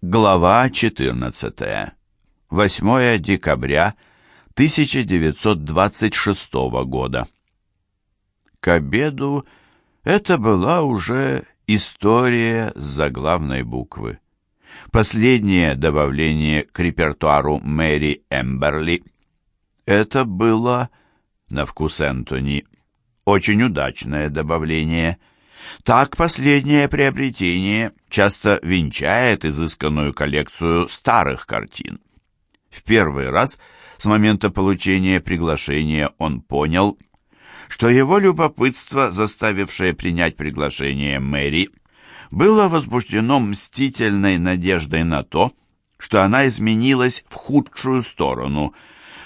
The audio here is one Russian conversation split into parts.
Глава 14. 8 декабря 1926 года. К обеду это была уже история с заглавной буквы. Последнее добавление к репертуару Мэри Эмберли. Это было, на вкус Энтони, очень удачное добавление – так последнее приобретение часто венчает изысканную коллекцию старых картин. В первый раз с момента получения приглашения он понял, что его любопытство, заставившее принять приглашение Мэри, было возбуждено мстительной надеждой на то, что она изменилась в худшую сторону,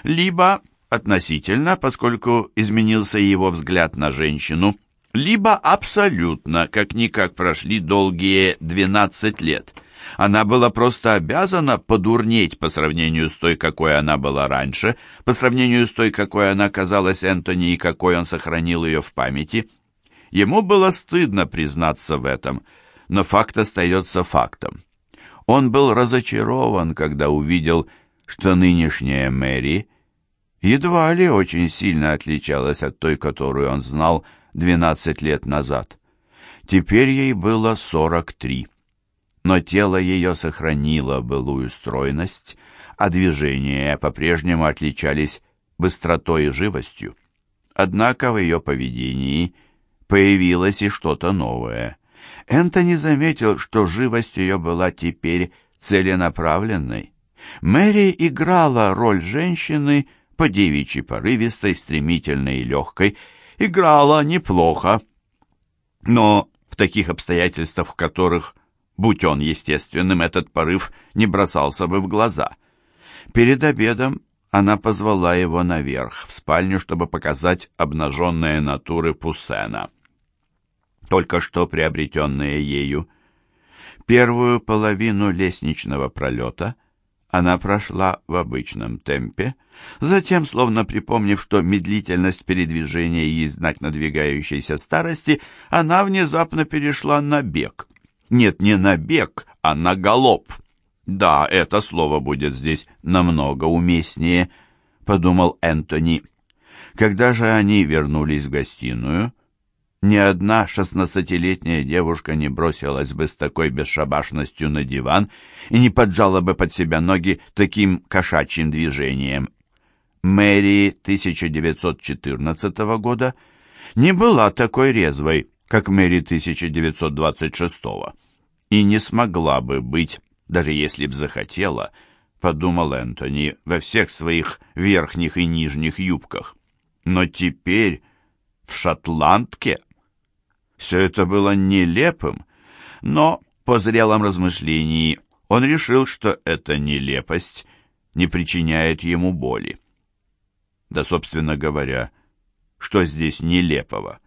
либо относительно, поскольку изменился его взгляд на женщину – либо абсолютно, как-никак прошли долгие 12 лет. Она была просто обязана подурнеть по сравнению с той, какой она была раньше, по сравнению с той, какой она казалась Энтони и какой он сохранил ее в памяти. Ему было стыдно признаться в этом, но факт остается фактом. Он был разочарован, когда увидел, что нынешняя Мэри едва ли очень сильно отличалась от той, которую он знал, 12 лет назад. Теперь ей было 43. Но тело ее сохранило былую стройность, а движения по-прежнему отличались быстротой и живостью. Однако в ее поведении появилось и что-то новое. Энтони заметил, что живость ее была теперь целенаправленной. Мэри играла роль женщины, по девичьи порывистой, стремительной и легкой, играла неплохо. Но в таких обстоятельствах, в которых, будь он естественным, этот порыв не бросался бы в глаза. Перед обедом она позвала его наверх, в спальню, чтобы показать обнаженные натуры Пуссена, только что приобретенные ею. Первую половину лестничного пролета она прошла в обычном темпе, затем, словно припомнив, что медлительность передвижения есть знак надвигающейся старости, она внезапно перешла на бег. Нет, не на бег, а на галоп. Да, это слово будет здесь намного уместнее, подумал Энтони. Когда же они вернулись в гостиную, ни одна шестнадцатилетняя девушка не бросилась бы с такой бесшабашностью на диван и не поджала бы под себя ноги таким кошачьим движением. Мэри 1914 года не была такой резвой, как Мэри 1926 и не смогла бы быть, даже если б захотела, подумал Энтони, во всех своих верхних и нижних юбках. Но теперь в шотландке все это было нелепым, но по зрелом размышлении он решил, что эта нелепость не причиняет ему боли. Да, собственно говоря, что здесь нелепого?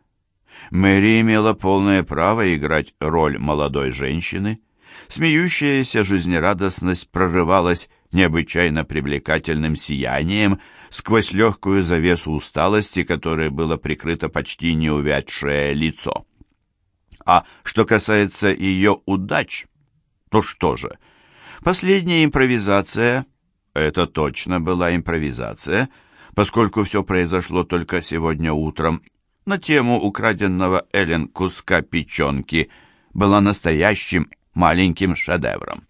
Мэри имела полное право играть роль молодой женщины. Смеющаяся жизнерадостность прорывалась необычайно привлекательным сиянием сквозь легкую завесу усталости, которой было прикрыто почти неувядшее лицо. А что касается ее удач, то что же? Последняя импровизация, это точно была импровизация, поскольку все произошло только сегодня утром, на тему украденного Эллен куска печенки была настоящим маленьким шедевром.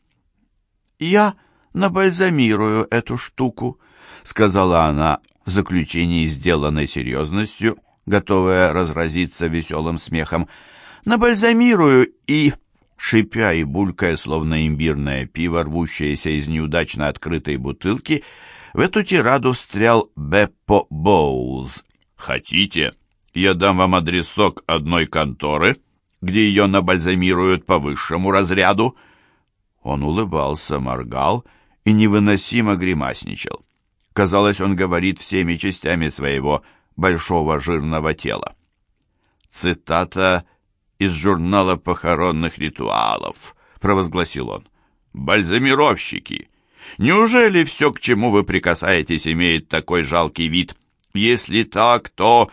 «Я набальзамирую эту штуку», — сказала она в заключении, сделанной серьезностью, готовая разразиться веселым смехом, — набальзамирую и...» Шипя и булькая, словно имбирное пиво, рвущееся из неудачно открытой бутылки, в эту тираду встрял Беппо Боулз. «Хотите, я дам вам адресок одной конторы, где ее набальзамируют по высшему разряду?» Он улыбался, моргал и невыносимо гримасничал. Казалось, он говорит всеми частями своего большого жирного тела. Цитата из журнала похоронных ритуалов», — провозгласил он. «Бальзамировщики! Неужели все, к чему вы прикасаетесь, имеет такой жалкий вид? Если так, то...»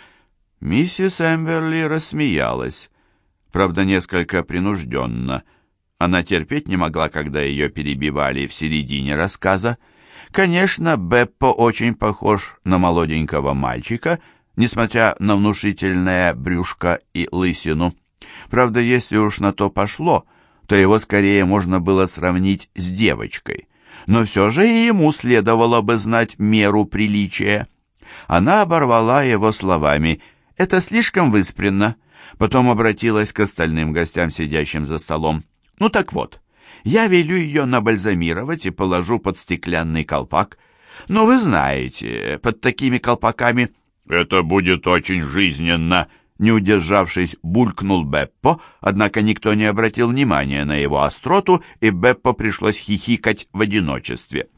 Миссис Эмберли рассмеялась, правда, несколько принужденно. Она терпеть не могла, когда ее перебивали в середине рассказа. Конечно, Беппо очень похож на молоденького мальчика, несмотря на внушительное брюшко и лысину. Правда, если уж на то пошло, то его скорее можно было сравнить с девочкой. Но все же и ему следовало бы знать меру приличия. Она оборвала его словами «Это слишком выспренно». Потом обратилась к остальным гостям, сидящим за столом. «Ну так вот, я велю ее набальзамировать и положу под стеклянный колпак. Но вы знаете, под такими колпаками...» «Это будет очень жизненно», не удержавшись, булькнул Беппо, однако никто не обратил внимания на его остроту, и Беппо пришлось хихикать в одиночестве.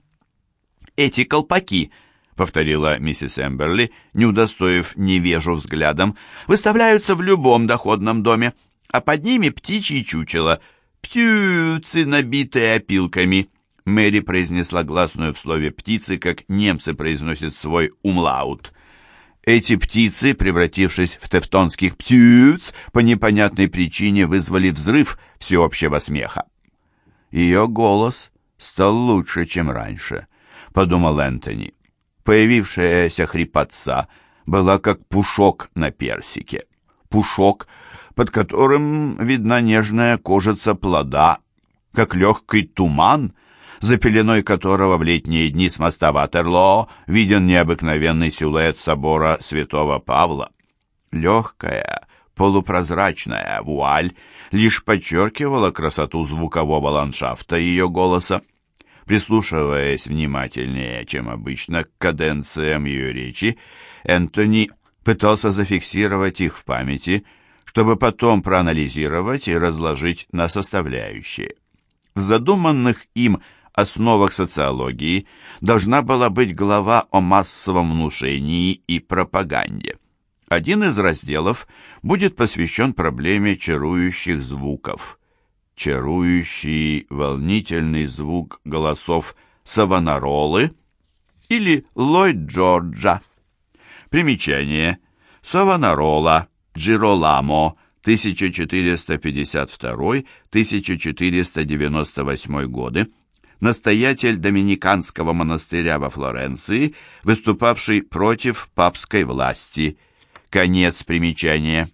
«Эти колпаки», — повторила миссис Эмберли, не удостоив невежу взглядом, «выставляются в любом доходном доме, а под ними птичьи чучела, птюцы, набитые опилками». Мэри произнесла гласную в слове «птицы», как немцы произносят свой умлаут. Эти птицы, превратившись в тевтонских птюц, по непонятной причине вызвали взрыв всеобщего смеха. Ее голос стал лучше, чем раньше, подумал Энтони. Появившаяся хрипотца была как пушок на персике. Пушок, под которым видна нежная кожица плода, как легкий туман — за пеленой которого в летние дни с моста Ватерлоо виден необыкновенный силуэт собора святого Павла. Легкая, полупрозрачная вуаль лишь подчеркивала красоту звукового ландшафта ее голоса. Прислушиваясь внимательнее, чем обычно, к каденциям ее речи, Энтони пытался зафиксировать их в памяти, чтобы потом проанализировать и разложить на составляющие. В задуманных им основах социологии должна была быть глава о массовом внушении и пропаганде. Один из разделов будет посвящен проблеме чарующих звуков. Чарующий волнительный звук голосов Савонаролы или Ллойд Джорджа. Примечание. Савонарола, Джироламо, 1452-1498 годы, настоятель доминиканского монастыря во Флоренции, выступавший против папской власти. Конец примечания.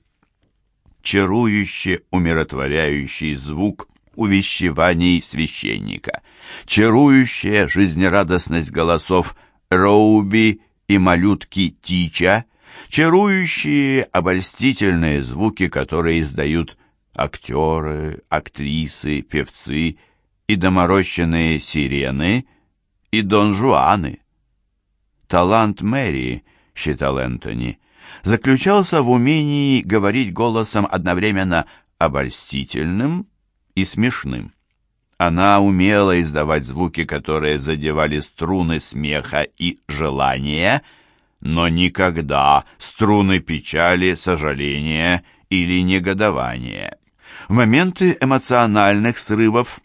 Чарующий, умиротворяющий звук увещеваний священника, чарующая жизнерадостность голосов Роуби и малютки Тича, чарующие обольстительные звуки, которые издают актеры, актрисы, певцы, и доморощенные сирены, и донжуаны. Талант Мэри, считал Энтони, заключался в умении говорить голосом одновременно обольстительным и смешным. Она умела издавать звуки, которые задевали струны смеха и желания, но никогда струны печали, сожаления или негодования. В моменты эмоциональных срывов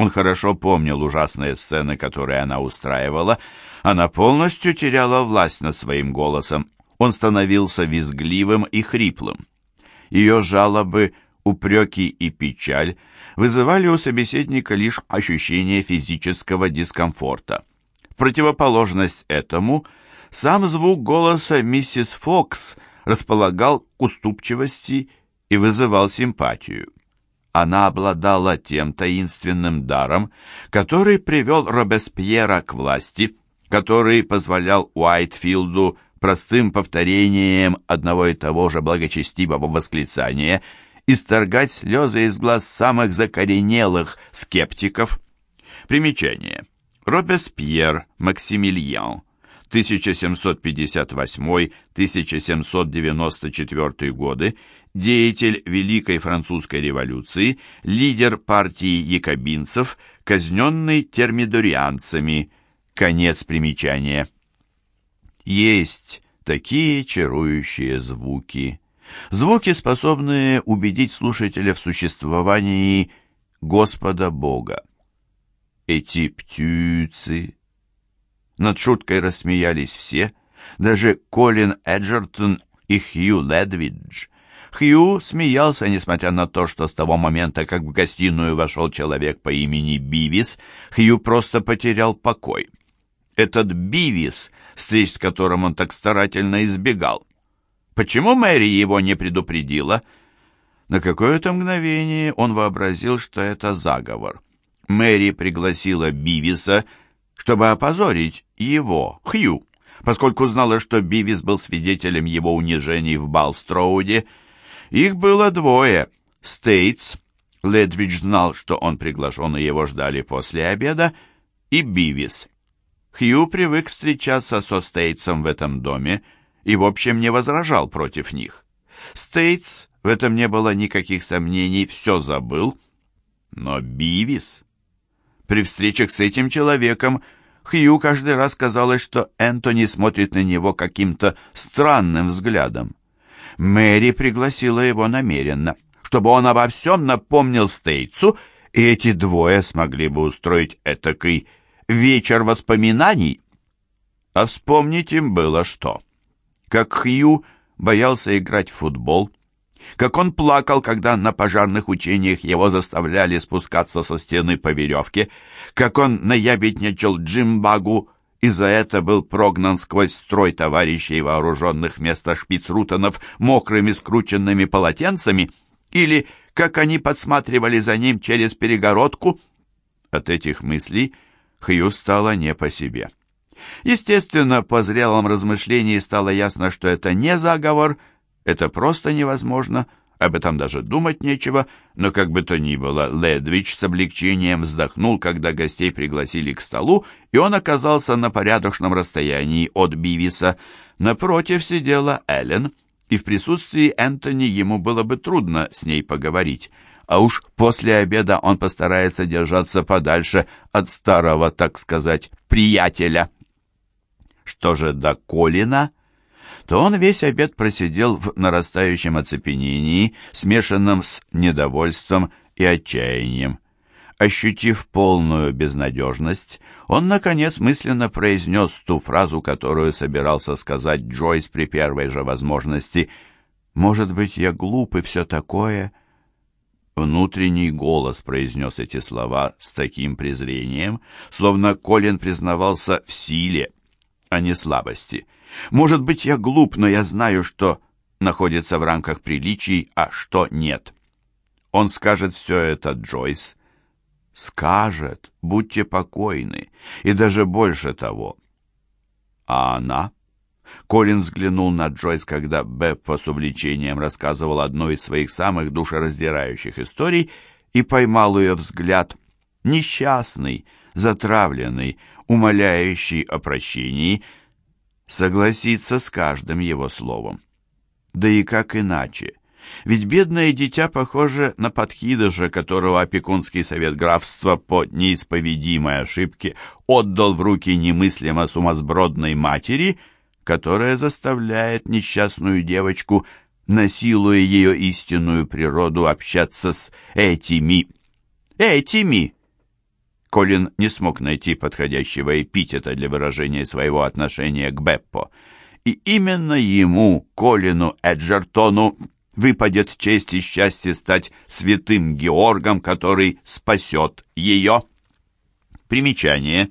он хорошо помнил ужасные сцены, которые она устраивала. Она полностью теряла власть над своим голосом. Он становился визгливым и хриплым. Ее жалобы, упреки и печаль вызывали у собеседника лишь ощущение физического дискомфорта. В противоположность этому, сам звук голоса миссис Фокс располагал к уступчивости и вызывал симпатию она обладала тем таинственным даром, который привел Робеспьера к власти, который позволял Уайтфилду простым повторением одного и того же благочестивого восклицания исторгать слезы из глаз самых закоренелых скептиков. Примечание. Робеспьер Максимилиан 1758-1794 годы деятель Великой Французской революции, лидер партии якобинцев, казненный термидорианцами. Конец примечания. Есть такие чарующие звуки. Звуки, способные убедить слушателя в существовании Господа Бога. Эти птицы. Над шуткой рассмеялись все, даже Колин Эджертон и Хью Ледвидж. Хью смеялся, несмотря на то, что с того момента, как в гостиную вошел человек по имени Бивис, Хью просто потерял покой. Этот Бивис, встреч с которым он так старательно избегал. Почему Мэри его не предупредила? На какое-то мгновение он вообразил, что это заговор. Мэри пригласила Бивиса, чтобы опозорить его, Хью, поскольку знала, что Бивис был свидетелем его унижений в Балстроуде. Их было двое. Стейтс, Ледвич знал, что он приглашен и его ждали после обеда, и Бивис. Хью привык встречаться со Стейтсом в этом доме и, в общем, не возражал против них. Стейтс, в этом не было никаких сомнений, все забыл, но Бивис... При встречах с этим человеком Хью каждый раз казалось, что Энтони смотрит на него каким-то странным взглядом. Мэри пригласила его намеренно, чтобы он обо всем напомнил Стейтсу, и эти двое смогли бы устроить этакий вечер воспоминаний. А вспомнить им было что. Как Хью боялся играть в футбол, как он плакал, когда на пожарных учениях его заставляли спускаться со стены по веревке, как он наябедничал Джимбагу и за это был прогнан сквозь строй товарищей, вооруженных вместо шпицрутонов мокрыми скрученными полотенцами, или как они подсматривали за ним через перегородку. От этих мыслей Хью стало не по себе. Естественно, по зрелом размышлении стало ясно, что это не заговор — это просто невозможно, об этом даже думать нечего, но как бы то ни было, Ледвич с облегчением вздохнул, когда гостей пригласили к столу, и он оказался на порядочном расстоянии от Бивиса. Напротив сидела Эллен, и в присутствии Энтони ему было бы трудно с ней поговорить. А уж после обеда он постарается держаться подальше от старого, так сказать, приятеля. Что же до Колина, то он весь обед просидел в нарастающем оцепенении, смешанном с недовольством и отчаянием. Ощутив полную безнадежность, он, наконец, мысленно произнес ту фразу, которую собирался сказать Джойс при первой же возможности. «Может быть, я глуп и все такое?» Внутренний голос произнес эти слова с таким презрением, словно Колин признавался в силе, а не слабости — может быть, я глуп, но я знаю, что находится в рамках приличий, а что нет. Он скажет все это, Джойс. Скажет, будьте покойны, и даже больше того. А она? Колин взглянул на Джойс, когда Беппа с увлечением рассказывал одну из своих самых душераздирающих историй и поймал ее взгляд. Несчастный, затравленный, умоляющий о прощении — согласиться с каждым его словом. Да и как иначе? Ведь бедное дитя похоже на подкидыша, которого опекунский совет графства по неисповедимой ошибке отдал в руки немыслимо сумасбродной матери, которая заставляет несчастную девочку, насилуя ее истинную природу, общаться с этими, этими Колин не смог найти подходящего эпитета для выражения своего отношения к Беппо. И именно ему, Колину Эджертону, выпадет честь и счастье стать святым Георгом, который спасет ее. Примечание.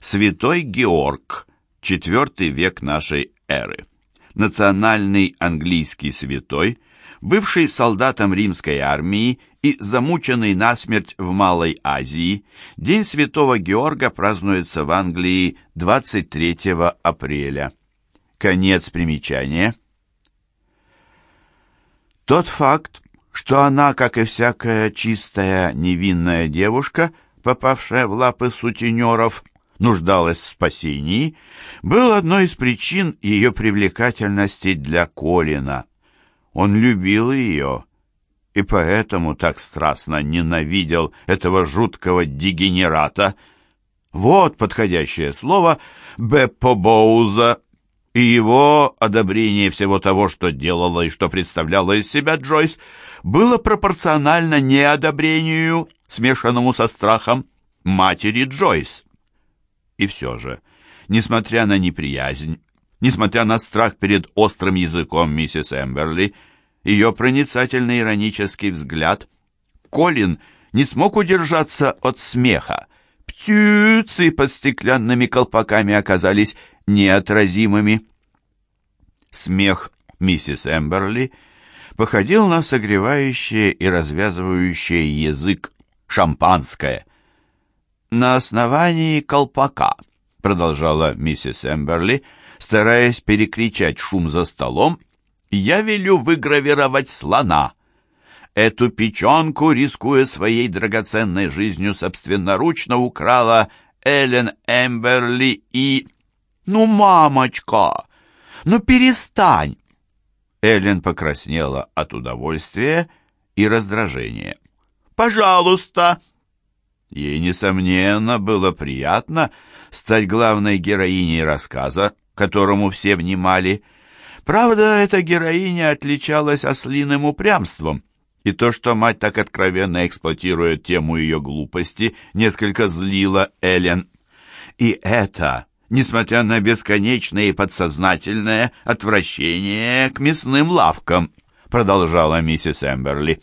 Святой Георг, IV век нашей эры. Национальный английский святой, бывший солдатом римской армии и замученный насмерть в Малой Азии, День Святого Георга празднуется в Англии 23 апреля. Конец примечания. Тот факт, что она, как и всякая чистая невинная девушка, попавшая в лапы сутенеров, нуждалась в спасении, был одной из причин ее привлекательности для Колина. Он любил ее и поэтому так страстно ненавидел этого жуткого дегенерата. Вот подходящее слово Беппо Боуза и его одобрение всего того, что делала и что представляла из себя Джойс, было пропорционально неодобрению, смешанному со страхом, матери Джойс. И все же, несмотря на неприязнь, несмотря на страх перед острым языком миссис Эмберли, ее проницательный иронический взгляд. Колин не смог удержаться от смеха. Птицы под стеклянными колпаками оказались неотразимыми. Смех миссис Эмберли походил на согревающее и развязывающее язык шампанское. «На основании колпака», — продолжала миссис Эмберли, стараясь перекричать шум за столом, «я велю выгравировать слона». Эту печенку, рискуя своей драгоценной жизнью, собственноручно украла Эллен Эмберли и... «Ну, мамочка! Ну, перестань!» Эллен покраснела от удовольствия и раздражения. «Пожалуйста!» Ей, несомненно, было приятно стать главной героиней рассказа, которому все внимали. Правда, эта героиня отличалась ослиным упрямством, и то, что мать так откровенно эксплуатирует тему ее глупости, несколько злило Эллен. И это, несмотря на бесконечное и подсознательное отвращение к мясным лавкам, продолжала миссис Эмберли.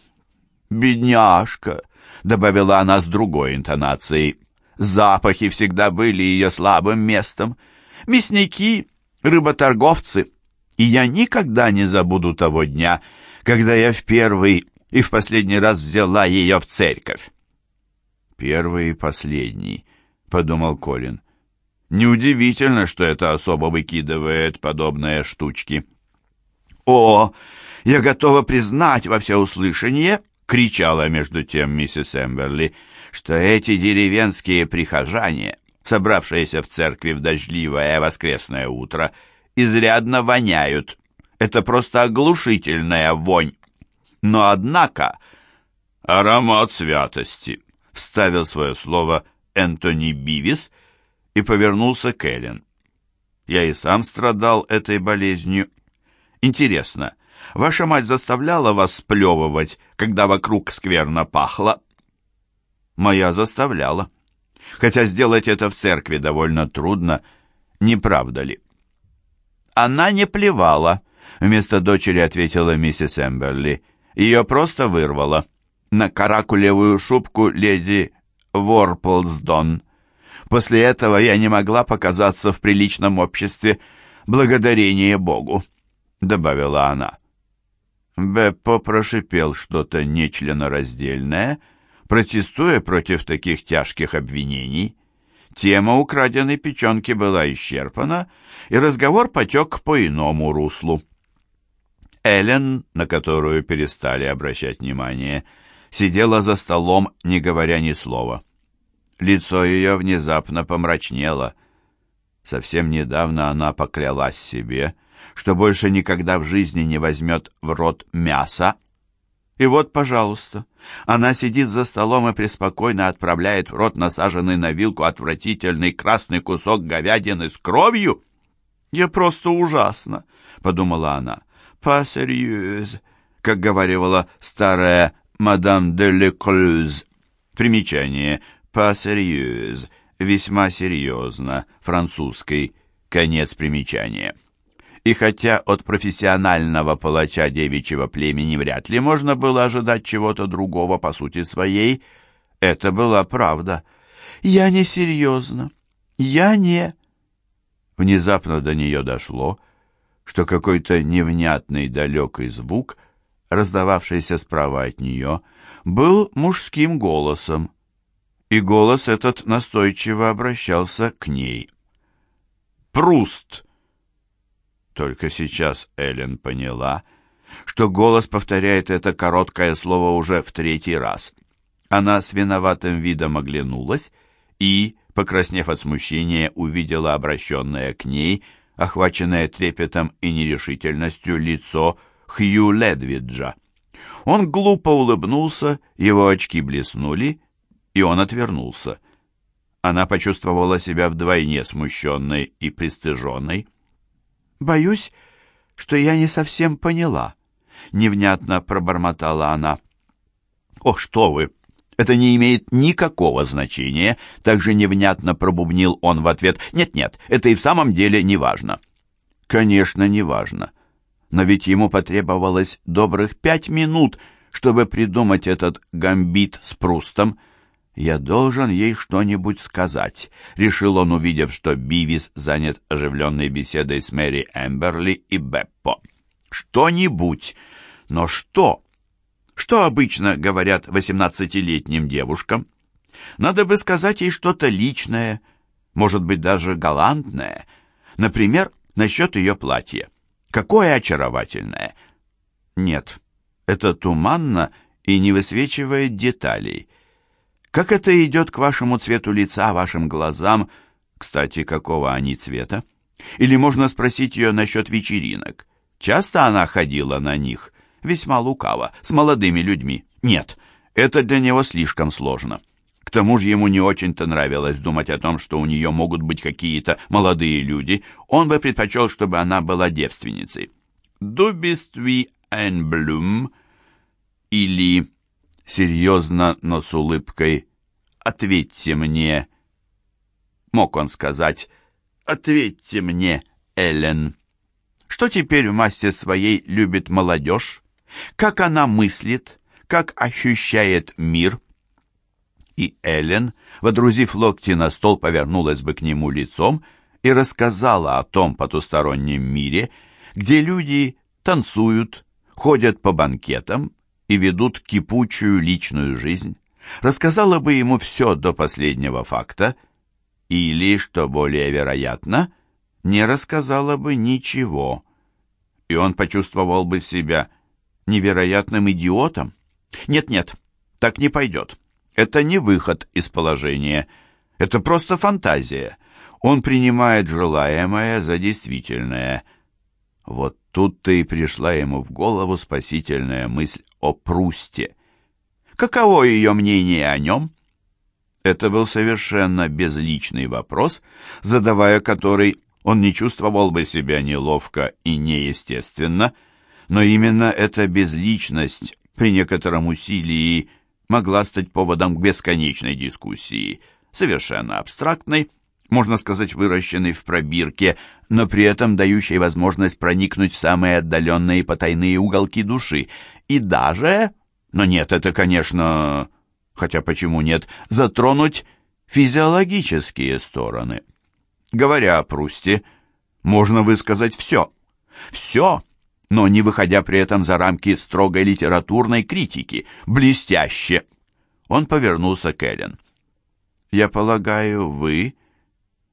«Бедняжка!» — добавила она с другой интонацией. «Запахи всегда были ее слабым местом. Мясники, рыботорговцы. И я никогда не забуду того дня, когда я в первый и в последний раз взяла ее в церковь. «Первый и последний», — подумал Колин. «Неудивительно, что это особо выкидывает подобные штучки». «О, я готова признать во всеуслышание», — кричала между тем миссис Эмберли, «что эти деревенские прихожане, собравшиеся в церкви в дождливое воскресное утро, изрядно воняют. Это просто оглушительная вонь». Но однако аромат святости, вставил свое слово Энтони Бивис и повернулся к Эллен. Я и сам страдал этой болезнью. Интересно, ваша мать заставляла вас сплевывать, когда вокруг скверно пахло? Моя заставляла. Хотя сделать это в церкви довольно трудно, не правда ли? Она не плевала, вместо дочери ответила миссис Эмберли. Ее просто вырвало. На каракулевую шубку леди Ворплсдон. После этого я не могла показаться в приличном обществе. Благодарение Богу, — добавила она. Беппо прошипел что-то нечленораздельное, протестуя против таких тяжких обвинений. Тема украденной печенки была исчерпана, и разговор потек по иному руслу. Эллен, на которую перестали обращать внимание, сидела за столом, не говоря ни слова. Лицо ее внезапно помрачнело. Совсем недавно она поклялась себе, что больше никогда в жизни не возьмет в рот мяса. И вот, пожалуйста, она сидит за столом и преспокойно отправляет в рот насаженный на вилку отвратительный красный кусок говядины с кровью. «Я просто ужасно», — подумала она pas как говорила старая мадам де Леклюз. Примечание pas весьма серьезно, французский, конец примечания. И хотя от профессионального палача девичьего племени вряд ли можно было ожидать чего-то другого по сути своей, это была правда. «Я не серьезно. Я не...» Внезапно до нее дошло, что какой-то невнятный далекий звук, раздававшийся справа от нее, был мужским голосом, и голос этот настойчиво обращался к ней. «Пруст!» Только сейчас Эллен поняла, что голос повторяет это короткое слово уже в третий раз. Она с виноватым видом оглянулась и, покраснев от смущения, увидела обращенное к ней – охваченное трепетом и нерешительностью лицо Хью Ледвиджа. Он глупо улыбнулся, его очки блеснули, и он отвернулся. Она почувствовала себя вдвойне смущенной и пристыженной. «Боюсь, что я не совсем поняла», — невнятно пробормотала она. «О, что вы! Это не имеет никакого значения, также невнятно пробубнил он в ответ. Нет-нет, это и в самом деле не важно. Конечно, не важно. Но ведь ему потребовалось добрых пять минут, чтобы придумать этот гамбит с Прустом. «Я должен ей что-нибудь сказать», — решил он, увидев, что Бивис занят оживленной беседой с Мэри Эмберли и Беппо. «Что-нибудь! Но что?» Что обычно говорят восемнадцатилетним девушкам? Надо бы сказать ей что-то личное, может быть, даже галантное. Например, насчет ее платья. Какое очаровательное! Нет, это туманно и не высвечивает деталей. Как это идет к вашему цвету лица, вашим глазам? Кстати, какого они цвета? Или можно спросить ее насчет вечеринок? Часто она ходила на них? Весьма лукаво, с молодыми людьми. Нет, это для него слишком сложно. К тому же ему не очень-то нравилось думать о том, что у нее могут быть какие-то молодые люди. Он бы предпочел, чтобы она была девственницей. «Du bist wie ein Blum» или серьезно, но с улыбкой «Ответьте мне». Мог он сказать «Ответьте мне, Эллен». Что теперь в массе своей любит молодежь? Как она мыслит? Как ощущает мир? И Эллен, водрузив локти на стол, повернулась бы к нему лицом и рассказала о том потустороннем мире, где люди танцуют, ходят по банкетам и ведут кипучую личную жизнь. Рассказала бы ему все до последнего факта, или, что более вероятно, не рассказала бы ничего, и он почувствовал бы себя невероятным идиотом. Нет-нет, так не пойдет. Это не выход из положения. Это просто фантазия. Он принимает желаемое за действительное. Вот тут-то и пришла ему в голову спасительная мысль о Прусте. Каково ее мнение о нем? Это был совершенно безличный вопрос, задавая который он не чувствовал бы себя неловко и неестественно, но именно эта безличность при некотором усилии могла стать поводом к бесконечной дискуссии, совершенно абстрактной, можно сказать, выращенной в пробирке, но при этом дающей возможность проникнуть в самые отдаленные потайные уголки души. И даже, но нет, это, конечно, хотя почему нет, затронуть физиологические стороны. Говоря о Прусте, можно высказать все. Все, но не выходя при этом за рамки строгой литературной критики. Блестяще! Он повернулся к Эллен. «Я полагаю, вы,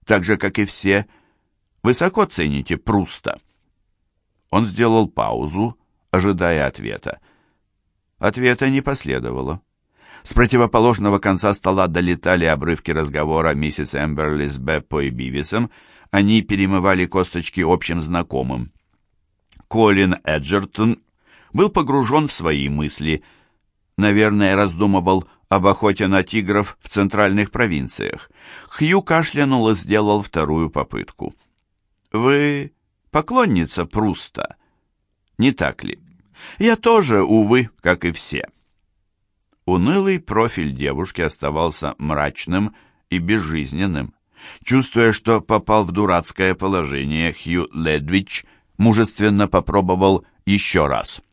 так же, как и все, высоко цените Пруста». Он сделал паузу, ожидая ответа. Ответа не последовало. С противоположного конца стола долетали обрывки разговора миссис Эмберли с Беппо и Бивисом. Они перемывали косточки общим знакомым. Колин Эджертон был погружен в свои мысли. Наверное, раздумывал об охоте на тигров в центральных провинциях. Хью кашлянул и сделал вторую попытку. «Вы поклонница Пруста, не так ли? Я тоже, увы, как и все». Унылый профиль девушки оставался мрачным и безжизненным. Чувствуя, что попал в дурацкое положение, Хью Ледвич мужественно попробовал еще раз.